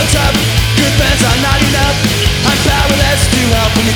on top Good friends are not enough. I'm powerless to help. When you